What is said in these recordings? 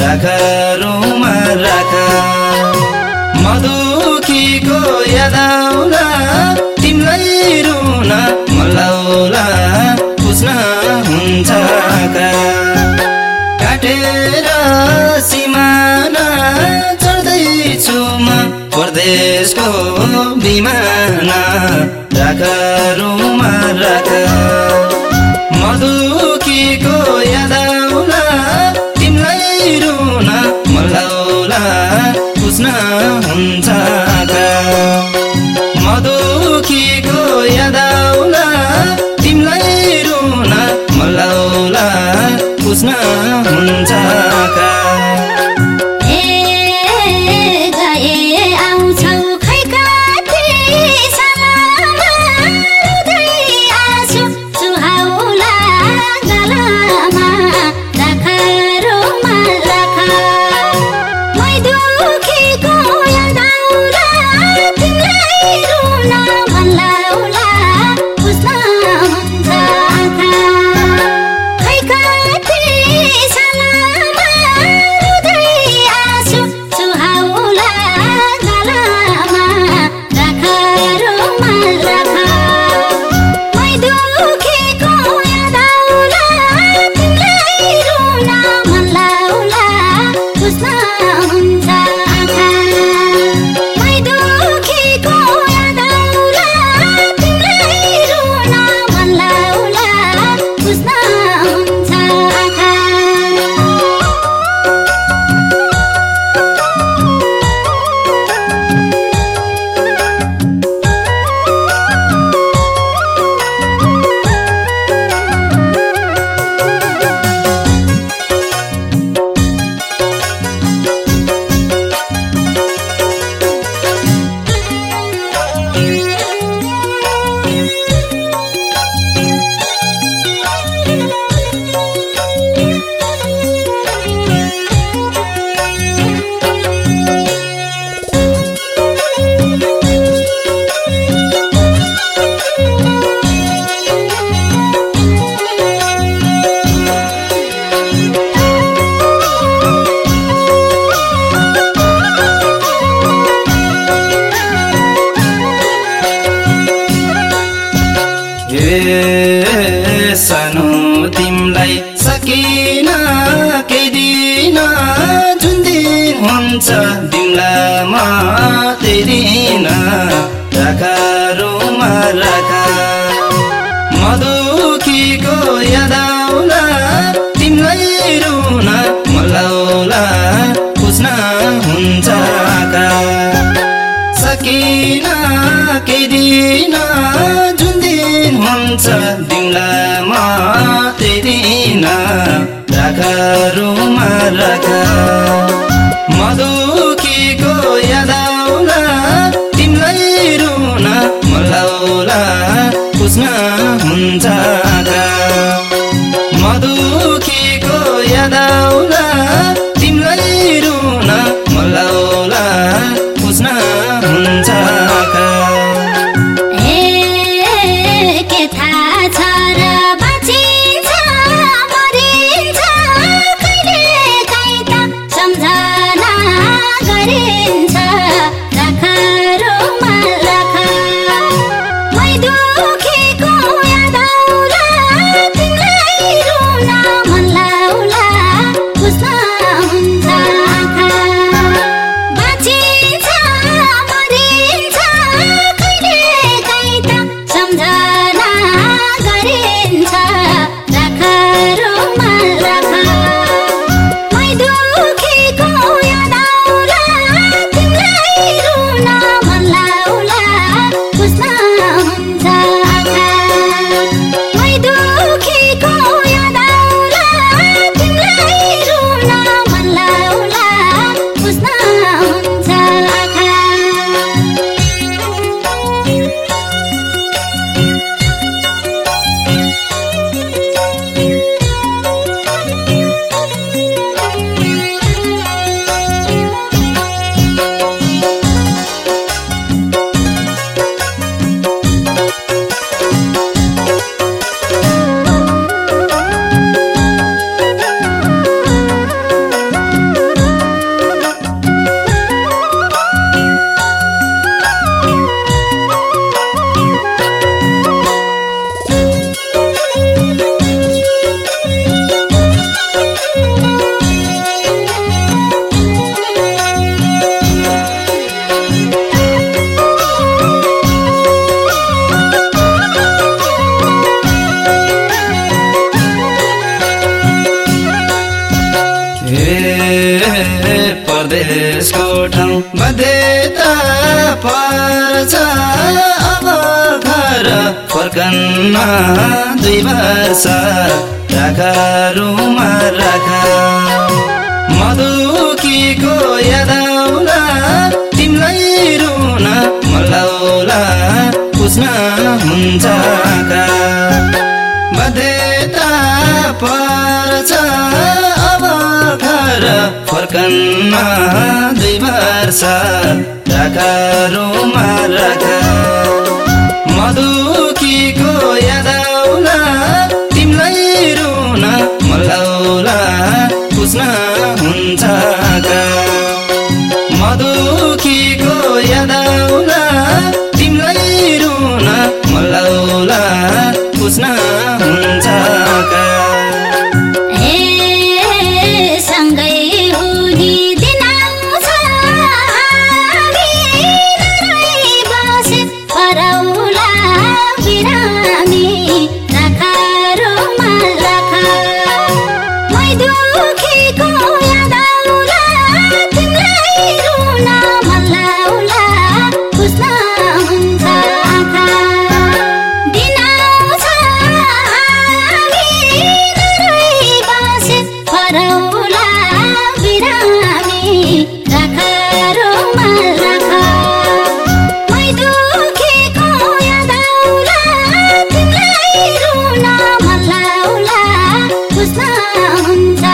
राख रुमा राख। मधुखीको याद आउला तिमीलाई रुन मलाउला बुझ्न हुन्छ काटेर सिमाना चढ्दैछु म परदेशको विमान राख रुमा राख। मधुकीको याद हुन्छ। सानो तिमीलाई सकिन केही दिन जुन दिन हुन्छ तिमीलाई म त्यही दिन राख रुमा राख। मधुखीको याद आउला तिमीलाई रुन मलाउला बुझ्न हुन्छ का सकिन जुन दिन हुन्छ तिमीलाई म त्यही दिन राख राख मधुखीको याद आउला तिमीलाई रुन मलाउला बुझ्न हुन्छ। दुई वर्ष राख रुमा राख मधुकीको याद आउला तिमीलाई रुन मलाउला पुस्न हुन्छ का बाध्यता पर्छ अब घर फर्कन्न दुई वर्ष राख रुमा राख मधुकीको याद आउला। तिमीलाई रुन मलाउला पुस्न हुन्छ। बुझ्न हुन्छ।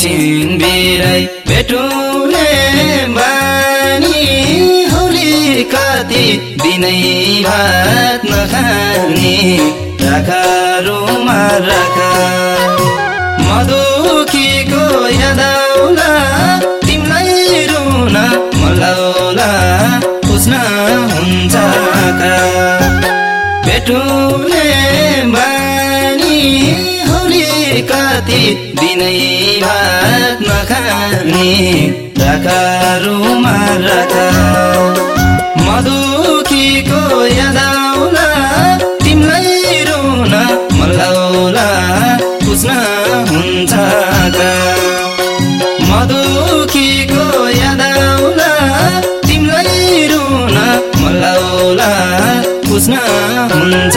एकछिन बिराई भेटुने बानी होली कति दिनै भात नखाने राख रुमा राख मधुकीको याद आउला तिमीलाई रुन मलाउला पुस्न हुन्छ का भेटुने बानी होली कति दिनै भात राख रुमा राख मधुकीको याद आउला तिमीलाई रुन मलाउला पुस्न हुन्छ मधुकीको याद आउला तिमीलाई रुन मलाउला पुस्न हुन्छ